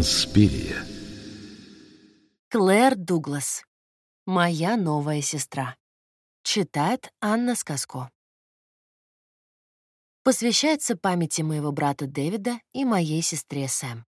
Инспирия. Клэр Дуглас. Моя новая сестра. Читает Анна Сказко. Посвящается памяти моего брата Дэвида и моей сестре Сэм.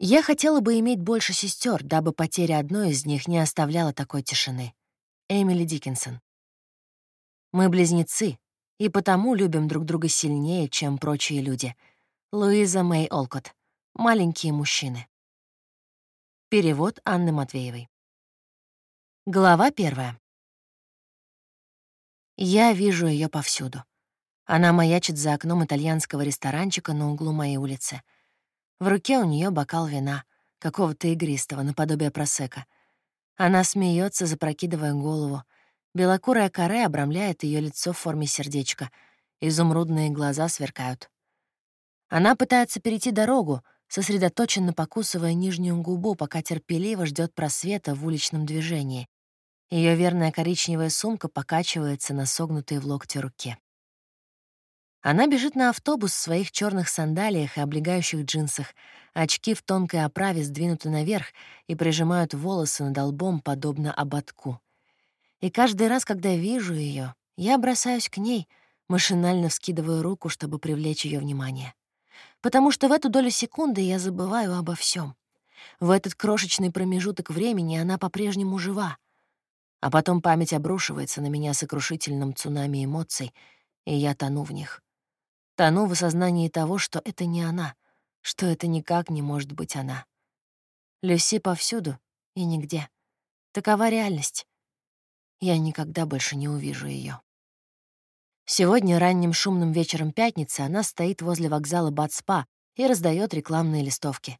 Я хотела бы иметь больше сестер, дабы потеря одной из них не оставляла такой тишины. Эмили Диккенсон. Мы близнецы, и потому любим друг друга сильнее, чем прочие люди. Луиза Мэй Олкот. Маленькие мужчины. Перевод Анны Матвеевой. Глава первая. Я вижу ее повсюду. Она маячит за окном итальянского ресторанчика на углу моей улицы. В руке у нее бокал вина, какого-то игристого, наподобие просека. Она смеется, запрокидывая голову. Белокурая коре обрамляет ее лицо в форме сердечка. Изумрудные глаза сверкают. Она пытается перейти дорогу, сосредоточенно покусывая нижнюю губу, пока терпеливо ждет просвета в уличном движении. Ее верная коричневая сумка покачивается на согнутой в локте руке. Она бежит на автобус в своих черных сандалиях и облегающих джинсах, очки в тонкой оправе сдвинуты наверх и прижимают волосы над лбом, подобно ободку. И каждый раз, когда вижу ее, я бросаюсь к ней, машинально вскидываю руку, чтобы привлечь ее внимание потому что в эту долю секунды я забываю обо всем. В этот крошечный промежуток времени она по-прежнему жива. А потом память обрушивается на меня сокрушительным цунами эмоций, и я тону в них. Тону в осознании того, что это не она, что это никак не может быть она. Люси повсюду и нигде. Такова реальность. Я никогда больше не увижу ее. Сегодня ранним шумным вечером пятницы она стоит возле вокзала Батспа и раздает рекламные листовки.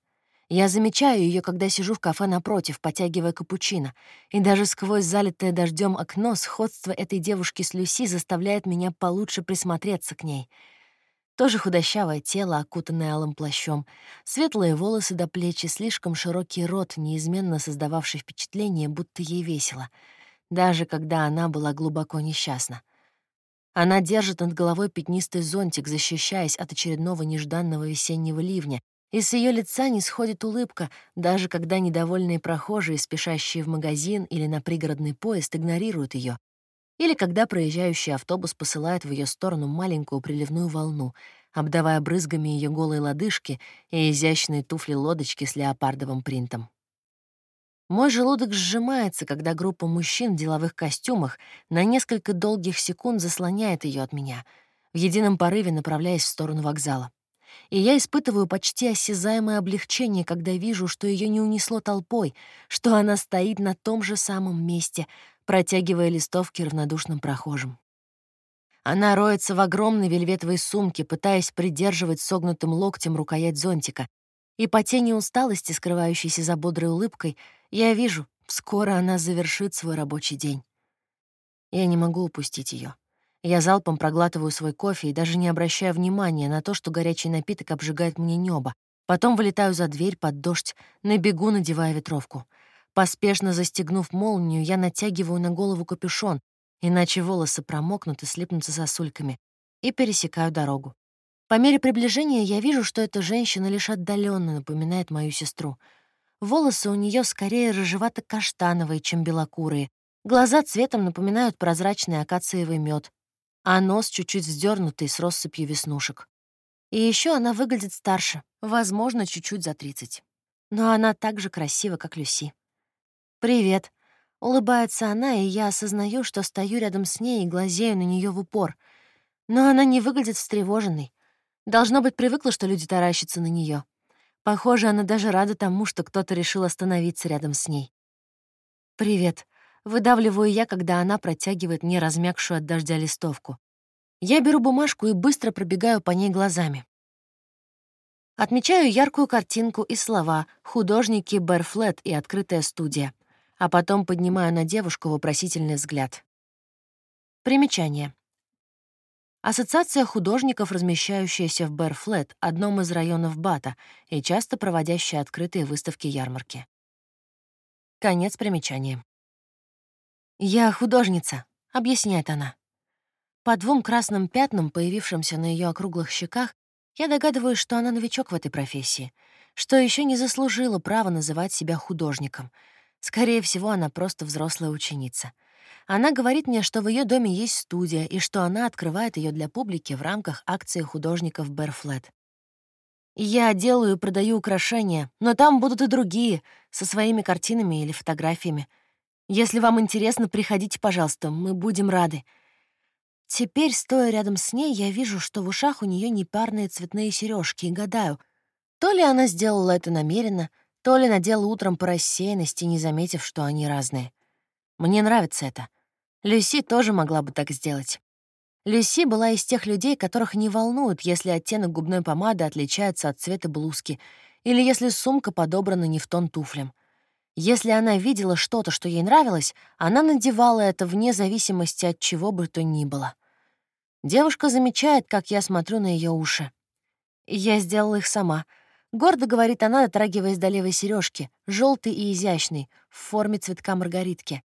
Я замечаю ее, когда сижу в кафе напротив, потягивая капучино, и даже сквозь залитое дождем окно сходство этой девушки с Люси заставляет меня получше присмотреться к ней. Тоже худощавое тело, окутанное алым плащом, светлые волосы до плечи, слишком широкий рот, неизменно создававший впечатление, будто ей весело, даже когда она была глубоко несчастна. Она держит над головой пятнистый зонтик, защищаясь от очередного нежданного весеннего ливня, и с ее лица не сходит улыбка, даже когда недовольные прохожие, спешащие в магазин или на пригородный поезд, игнорируют ее, или когда проезжающий автобус посылает в ее сторону маленькую приливную волну, обдавая брызгами ее голые лодыжки и изящные туфли-лодочки с леопардовым принтом. Мой желудок сжимается, когда группа мужчин в деловых костюмах на несколько долгих секунд заслоняет ее от меня, в едином порыве направляясь в сторону вокзала. И я испытываю почти осязаемое облегчение, когда вижу, что ее не унесло толпой, что она стоит на том же самом месте, протягивая листовки равнодушным прохожим. Она роется в огромной вельветовой сумке, пытаясь придерживать согнутым локтем рукоять зонтика, и по тени усталости, скрывающейся за бодрой улыбкой, я вижу, скоро она завершит свой рабочий день. Я не могу упустить ее. Я залпом проглатываю свой кофе и даже не обращаю внимания на то, что горячий напиток обжигает мне небо. Потом вылетаю за дверь под дождь, на бегу надевая ветровку. Поспешно застегнув молнию, я натягиваю на голову капюшон, иначе волосы промокнут и слипнутся сосульками, и пересекаю дорогу. По мере приближения я вижу, что эта женщина лишь отдаленно напоминает мою сестру — Волосы у нее скорее рыжевато-каштановые, чем белокурые. Глаза цветом напоминают прозрачный акациевый мед, а нос чуть-чуть вздернутый с россыпью веснушек. И еще она выглядит старше, возможно, чуть-чуть за 30. Но она так же красива, как Люси. «Привет», — улыбается она, и я осознаю, что стою рядом с ней и глазею на нее в упор. Но она не выглядит встревоженной. Должно быть, привыкла, что люди таращатся на нее. Похоже, она даже рада тому, что кто-то решил остановиться рядом с ней. «Привет», — выдавливаю я, когда она протягивает мне размягшую от дождя листовку. Я беру бумажку и быстро пробегаю по ней глазами. Отмечаю яркую картинку и слова «художники Берфлет» и «открытая студия», а потом поднимаю на девушку вопросительный взгляд. Примечание. Ассоциация художников, размещающаяся в Берфлет, одном из районов Бата, и часто проводящая открытые выставки-ярмарки. Конец примечания. «Я художница», — объясняет она. По двум красным пятнам, появившимся на ее округлых щеках, я догадываюсь, что она новичок в этой профессии. что еще не заслужила права называть себя художником. Скорее всего, она просто взрослая ученица. Она говорит мне, что в ее доме есть студия и что она открывает ее для публики в рамках акции художников Берфлет. Я делаю и продаю украшения, но там будут и другие, со своими картинами или фотографиями. Если вам интересно, приходите, пожалуйста, мы будем рады. Теперь, стоя рядом с ней, я вижу, что в ушах у нее непарные цветные сережки и гадаю, то ли она сделала это намеренно, то ли надела утром по рассеянности, не заметив, что они разные. Мне нравится это. Люси тоже могла бы так сделать. Люси была из тех людей, которых не волнует, если оттенок губной помады отличается от цвета блузки или если сумка подобрана не в тон туфлям. Если она видела что-то, что ей нравилось, она надевала это вне зависимости от чего бы то ни было. Девушка замечает, как я смотрю на ее уши. Я сделала их сама. Гордо говорит она, дотрагиваясь до левой сережки, желтый и изящный, в форме цветка маргаритки.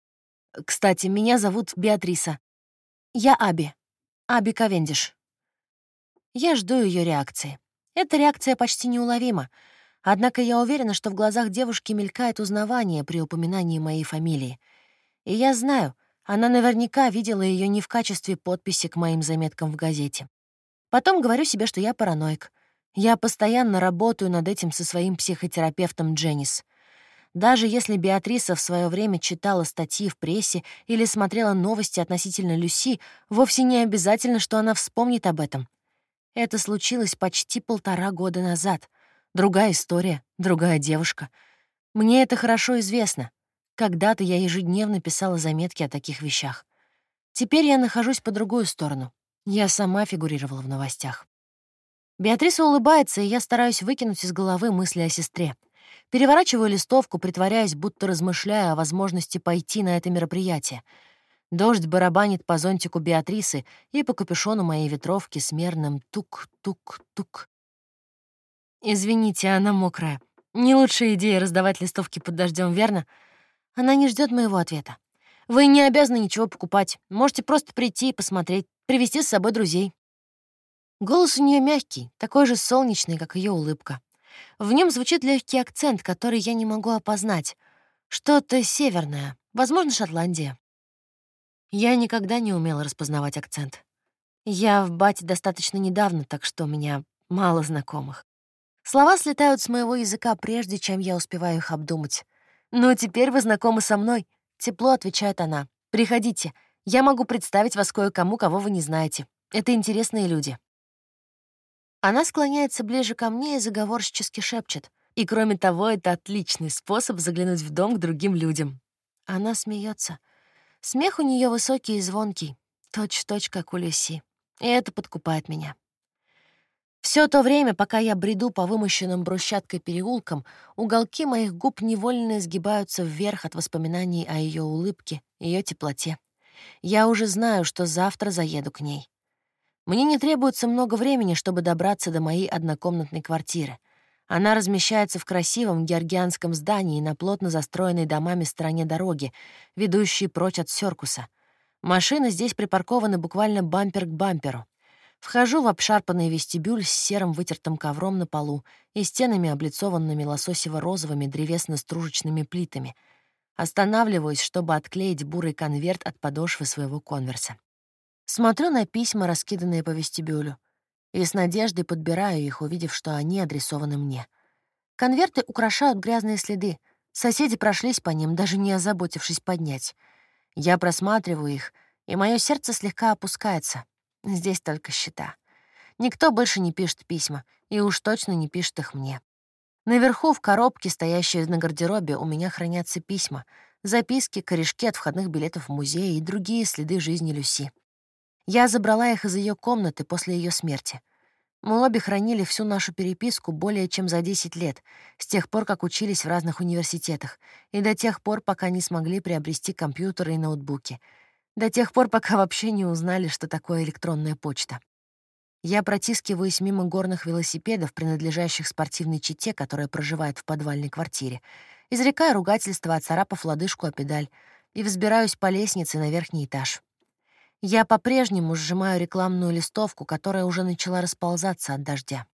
Кстати, меня зовут Беатриса. Я Аби. Аби Ковендиш. Я жду ее реакции. Эта реакция почти неуловима. Однако я уверена, что в глазах девушки мелькает узнавание при упоминании моей фамилии. И я знаю, она наверняка видела ее не в качестве подписи к моим заметкам в газете. Потом говорю себе, что я параноик. Я постоянно работаю над этим со своим психотерапевтом Дженнис. Даже если Беатриса в свое время читала статьи в прессе или смотрела новости относительно Люси, вовсе не обязательно, что она вспомнит об этом. Это случилось почти полтора года назад. Другая история, другая девушка. Мне это хорошо известно. Когда-то я ежедневно писала заметки о таких вещах. Теперь я нахожусь по другую сторону. Я сама фигурировала в новостях. Беатриса улыбается, и я стараюсь выкинуть из головы мысли о сестре. Переворачиваю листовку, притворяясь, будто размышляя о возможности пойти на это мероприятие. Дождь барабанит по зонтику Беатрисы и по капюшону моей ветровки с мерным тук-тук-тук. Извините, она мокрая. Не лучшая идея раздавать листовки под дождем, верно? Она не ждет моего ответа. Вы не обязаны ничего покупать. Можете просто прийти и посмотреть, привести с собой друзей. Голос у нее мягкий, такой же солнечный, как ее улыбка. В нем звучит легкий акцент, который я не могу опознать. Что-то северное, возможно, Шотландия. Я никогда не умела распознавать акцент. Я в бате достаточно недавно, так что у меня мало знакомых. Слова слетают с моего языка, прежде чем я успеваю их обдумать. «Ну, теперь вы знакомы со мной», — тепло отвечает она. «Приходите, я могу представить вас кое-кому, кого вы не знаете. Это интересные люди». Она склоняется ближе ко мне и заговорщически шепчет. И кроме того, это отличный способ заглянуть в дом к другим людям. Она смеется. Смех у нее высокий и звонкий, точь-в-точь, -точь, как у Люси. И это подкупает меня. Все то время, пока я бреду по вымощенным брусчаткой переулкам, уголки моих губ невольно сгибаются вверх от воспоминаний о ее улыбке, ее теплоте. Я уже знаю, что завтра заеду к ней. Мне не требуется много времени, чтобы добраться до моей однокомнатной квартиры. Она размещается в красивом георгианском здании на плотно застроенной домами стороне дороги, ведущей прочь от Сёркуса. Машины здесь припаркованы буквально бампер к бамперу. Вхожу в обшарпанный вестибюль с серым вытертым ковром на полу и стенами, облицованными лососево-розовыми древесно-стружечными плитами. Останавливаюсь, чтобы отклеить бурый конверт от подошвы своего конверса. Смотрю на письма, раскиданные по вестибюлю, и с надеждой подбираю их, увидев, что они адресованы мне. Конверты украшают грязные следы. Соседи прошлись по ним, даже не озаботившись поднять. Я просматриваю их, и мое сердце слегка опускается. Здесь только счета. Никто больше не пишет письма, и уж точно не пишет их мне. Наверху, в коробке, стоящей на гардеробе, у меня хранятся письма, записки, корешки от входных билетов в музей и другие следы жизни Люси. Я забрала их из ее комнаты после ее смерти. Мы обе хранили всю нашу переписку более чем за 10 лет, с тех пор, как учились в разных университетах, и до тех пор, пока не смогли приобрести компьютеры и ноутбуки, до тех пор, пока вообще не узнали, что такое электронная почта. Я протискиваюсь мимо горных велосипедов, принадлежащих спортивной чете, которая проживает в подвальной квартире, изрекая ругательство, отцарапав лодыжку о педаль, и взбираюсь по лестнице на верхний этаж. Я по-прежнему сжимаю рекламную листовку, которая уже начала расползаться от дождя.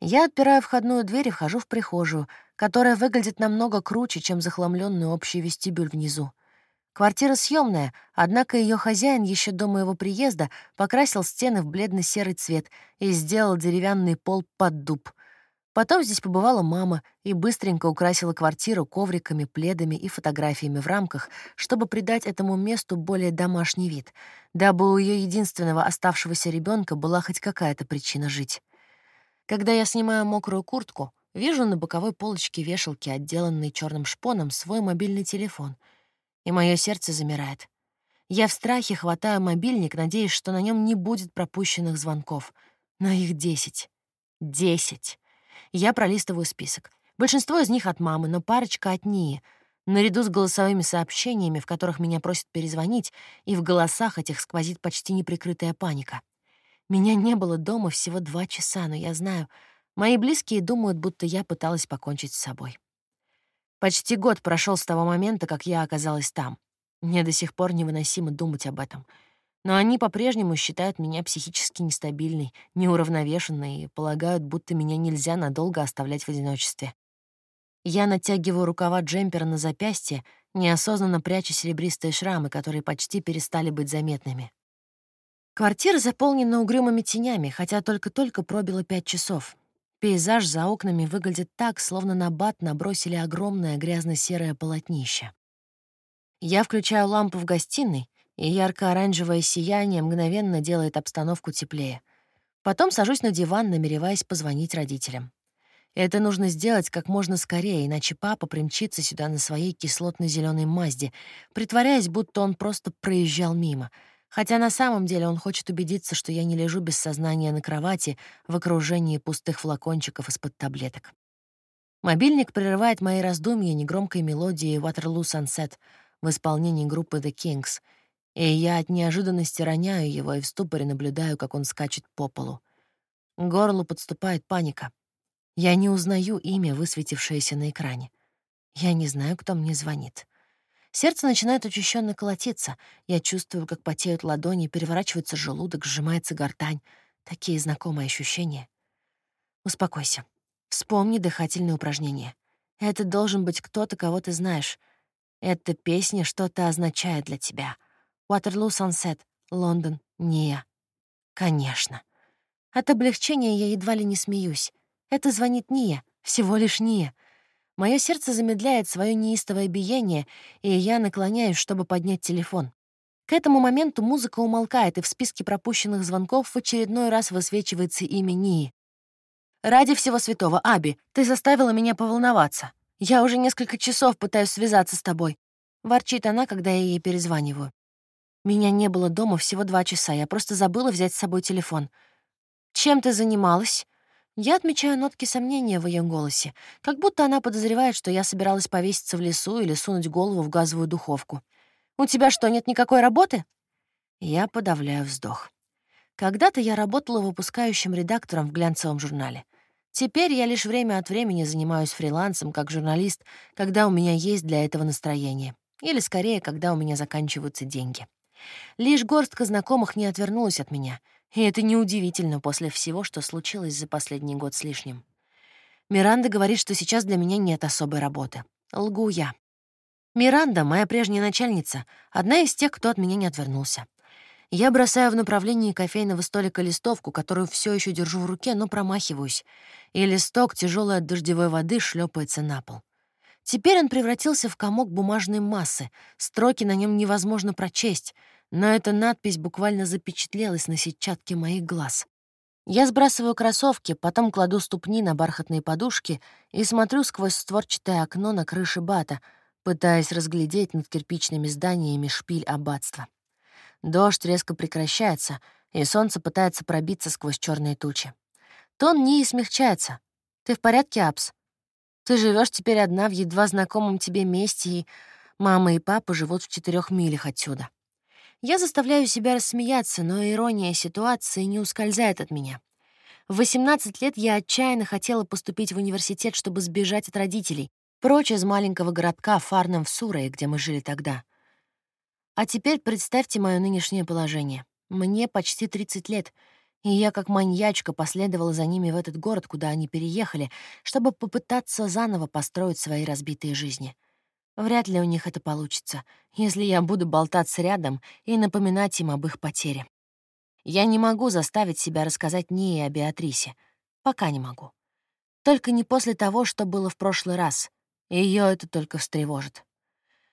Я отпираю входную дверь и вхожу в прихожую, которая выглядит намного круче, чем захламленный общий вестибюль внизу. Квартира съемная, однако ее хозяин еще до моего приезда покрасил стены в бледно-серый цвет и сделал деревянный пол под дуб. Потом здесь побывала мама и быстренько украсила квартиру ковриками, пледами и фотографиями в рамках, чтобы придать этому месту более домашний вид, дабы у ее единственного оставшегося ребенка была хоть какая-то причина жить. Когда я снимаю мокрую куртку, вижу на боковой полочке вешалки, отделанной черным шпоном, свой мобильный телефон, и мое сердце замирает. Я в страхе хватаю мобильник, надеясь, что на нем не будет пропущенных звонков. Но их десять. Десять. Я пролистываю список. Большинство из них от мамы, но парочка от Нии. Наряду с голосовыми сообщениями, в которых меня просят перезвонить, и в голосах этих сквозит почти неприкрытая паника. Меня не было дома всего два часа, но я знаю, мои близкие думают, будто я пыталась покончить с собой. Почти год прошел с того момента, как я оказалась там. Мне до сих пор невыносимо думать об этом — но они по-прежнему считают меня психически нестабильной, неуравновешенной и полагают, будто меня нельзя надолго оставлять в одиночестве. Я натягиваю рукава джемпера на запястье, неосознанно пряча серебристые шрамы, которые почти перестали быть заметными. Квартира заполнена угрюмыми тенями, хотя только-только пробило пять часов. Пейзаж за окнами выглядит так, словно на бат набросили огромное грязно-серое полотнище. Я включаю лампу в гостиной, и ярко-оранжевое сияние мгновенно делает обстановку теплее. Потом сажусь на диван, намереваясь позвонить родителям. Это нужно сделать как можно скорее, иначе папа примчится сюда на своей кислотно зеленой Мазде, притворяясь, будто он просто проезжал мимо, хотя на самом деле он хочет убедиться, что я не лежу без сознания на кровати в окружении пустых флакончиков из-под таблеток. Мобильник прерывает мои раздумья негромкой мелодией «Waterloo Sunset» в исполнении группы The Kings — и я от неожиданности роняю его и в ступоре наблюдаю, как он скачет по полу. К горлу подступает паника. Я не узнаю имя, высветившееся на экране. Я не знаю, кто мне звонит. Сердце начинает учащенно колотиться. Я чувствую, как потеют ладони, переворачивается желудок, сжимается гортань. Такие знакомые ощущения. Успокойся. Вспомни дыхательные упражнения. Это должен быть кто-то, кого ты знаешь. Эта песня что-то означает для тебя — Waterloo Sunset, Лондон, Ния. Конечно. От облегчения я едва ли не смеюсь. Это звонит Ния, всего лишь Ния. Мое сердце замедляет свое неистовое биение, и я наклоняюсь, чтобы поднять телефон. К этому моменту музыка умолкает, и в списке пропущенных звонков в очередной раз высвечивается имя Нии. «Ради всего святого, Аби, ты заставила меня поволноваться. Я уже несколько часов пытаюсь связаться с тобой», — ворчит она, когда я ей перезваниваю. Меня не было дома всего два часа, я просто забыла взять с собой телефон. «Чем ты занималась?» Я отмечаю нотки сомнения в ее голосе, как будто она подозревает, что я собиралась повеситься в лесу или сунуть голову в газовую духовку. «У тебя что, нет никакой работы?» Я подавляю вздох. Когда-то я работала выпускающим редактором в глянцевом журнале. Теперь я лишь время от времени занимаюсь фрилансом как журналист, когда у меня есть для этого настроение. Или, скорее, когда у меня заканчиваются деньги. Лишь горстка знакомых не отвернулась от меня, и это неудивительно после всего, что случилось за последний год с лишним. Миранда говорит, что сейчас для меня нет особой работы. Лгу я. Миранда, моя прежняя начальница, одна из тех, кто от меня не отвернулся. Я бросаю в направлении кофейного столика листовку, которую все еще держу в руке, но промахиваюсь, и листок, тяжелый от дождевой воды, шлепается на пол. Теперь он превратился в комок бумажной массы, строки на нем невозможно прочесть, но эта надпись буквально запечатлелась на сетчатке моих глаз. Я сбрасываю кроссовки, потом кладу ступни на бархатные подушки и смотрю сквозь створчатое окно на крыше бата, пытаясь разглядеть над кирпичными зданиями шпиль аббатства. Дождь резко прекращается, и солнце пытается пробиться сквозь черные тучи. Тон не смягчается. «Ты в порядке, Апс?» Ты живешь теперь одна в едва знакомом тебе месте, и мама и папа живут в четырех милях отсюда. Я заставляю себя рассмеяться, но ирония ситуации не ускользает от меня. В 18 лет я отчаянно хотела поступить в университет, чтобы сбежать от родителей, прочь из маленького городка Фарном в Сурее, где мы жили тогда. А теперь представьте мое нынешнее положение. Мне почти 30 лет, И я, как маньячка, последовала за ними в этот город, куда они переехали, чтобы попытаться заново построить свои разбитые жизни. Вряд ли у них это получится, если я буду болтаться рядом и напоминать им об их потере. Я не могу заставить себя рассказать Нии о Беатрисе. Пока не могу. Только не после того, что было в прошлый раз. Ее это только встревожит.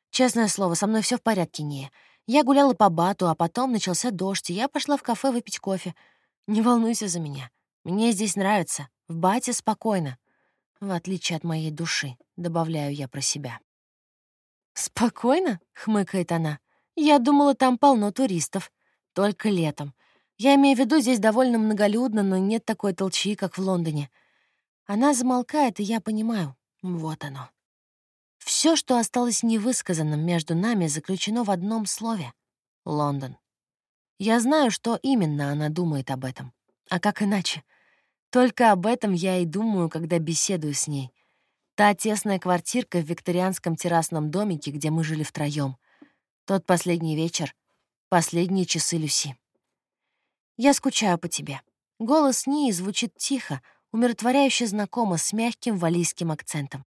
Честное слово, со мной все в порядке, Ния. Я гуляла по бату, а потом начался дождь, и я пошла в кафе выпить кофе. Не волнуйся за меня. Мне здесь нравится. В бате спокойно. В отличие от моей души, добавляю я про себя. «Спокойно?» — хмыкает она. «Я думала, там полно туристов. Только летом. Я имею в виду, здесь довольно многолюдно, но нет такой толчи, как в Лондоне. Она замолкает, и я понимаю. Вот оно. Все, что осталось невысказанным между нами, заключено в одном слове — Лондон. Я знаю, что именно она думает об этом. А как иначе? Только об этом я и думаю, когда беседую с ней. Та тесная квартирка в викторианском террасном домике, где мы жили втроем. Тот последний вечер, последние часы Люси. Я скучаю по тебе. Голос Нии звучит тихо, умиротворяюще знакомо, с мягким валийским акцентом.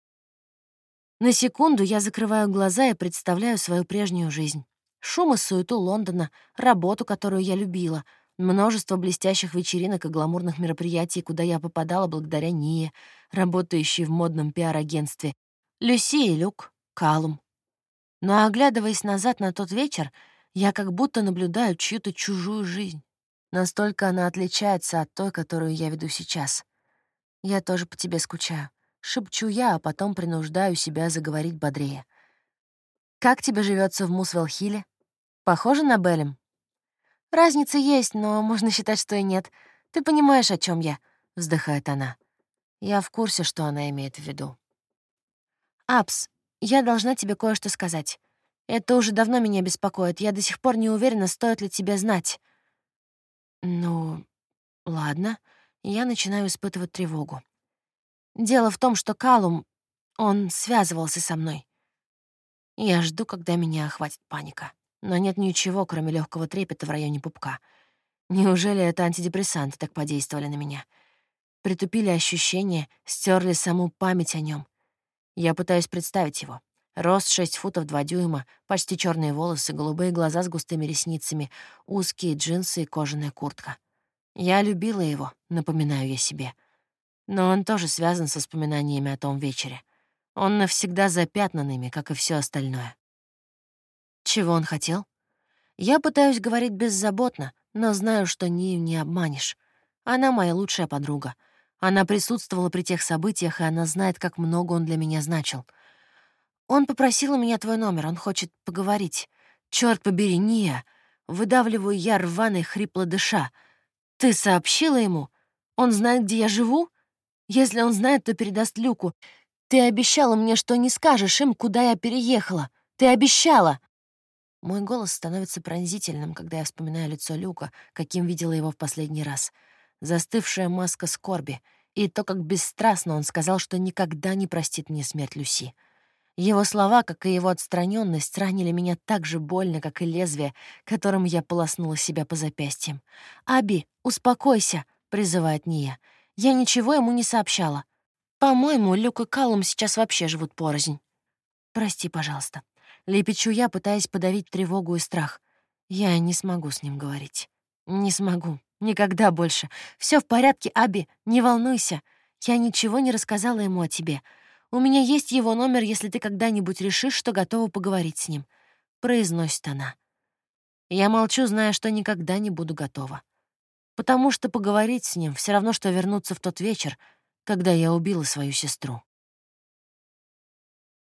На секунду я закрываю глаза и представляю свою прежнюю жизнь. Шум и суету Лондона, работу, которую я любила, множество блестящих вечеринок и гламурных мероприятий, куда я попадала благодаря Ние, работающей в модном пиар-агентстве, Люси и Люк, Калум. Но оглядываясь назад на тот вечер, я как будто наблюдаю чью-то чужую жизнь. Настолько она отличается от той, которую я веду сейчас. Я тоже по тебе скучаю. Шепчу я, а потом принуждаю себя заговорить бодрее. «Как тебе живется в Мусвелл-Хилле? Похоже на Белем?» «Разница есть, но можно считать, что и нет. Ты понимаешь, о чем я?» — вздыхает она. Я в курсе, что она имеет в виду. «Апс, я должна тебе кое-что сказать. Это уже давно меня беспокоит. Я до сих пор не уверена, стоит ли тебе знать». Ну, ладно. Я начинаю испытывать тревогу. Дело в том, что Калум, он связывался со мной. Я жду, когда меня охватит паника. Но нет ничего, кроме легкого трепета в районе пупка. Неужели это антидепрессанты так подействовали на меня? Притупили ощущения, стерли саму память о нем. Я пытаюсь представить его. Рост 6 футов 2 дюйма, почти черные волосы, голубые глаза с густыми ресницами, узкие джинсы и кожаная куртка. Я любила его, напоминаю я себе. Но он тоже связан с воспоминаниями о том вечере. Он навсегда запятнан как и все остальное. Чего он хотел? Я пытаюсь говорить беззаботно, но знаю, что Нию не обманешь. Она моя лучшая подруга. Она присутствовала при тех событиях, и она знает, как много он для меня значил — он попросил у меня твой номер, он хочет поговорить. Черт побери, Ния!» Выдавливаю я рваный, хрипло дыша. «Ты сообщила ему? Он знает, где я живу? Если он знает, то передаст Люку. Ты обещала мне, что не скажешь им, куда я переехала. Ты обещала!» Мой голос становится пронзительным, когда я вспоминаю лицо Люка, каким видела его в последний раз. Застывшая маска скорби. И то, как бесстрастно он сказал, что никогда не простит мне смерть Люси. Его слова, как и его отстраненность, ранили меня так же больно, как и лезвие, которым я полоснула себя по запястьям. «Аби, успокойся», — призывает Ния. «Я ничего ему не сообщала. По-моему, Люк и Калум сейчас вообще живут порознь». «Прости, пожалуйста». Лепечу я, пытаясь подавить тревогу и страх. Я не смогу с ним говорить. Не смогу. Никогда больше. Все в порядке, Аби, не волнуйся. Я ничего не рассказала ему о тебе. У меня есть его номер, если ты когда-нибудь решишь, что готова поговорить с ним», — произносит она. Я молчу, зная, что никогда не буду готова. Потому что поговорить с ним — все равно, что вернуться в тот вечер, когда я убила свою сестру.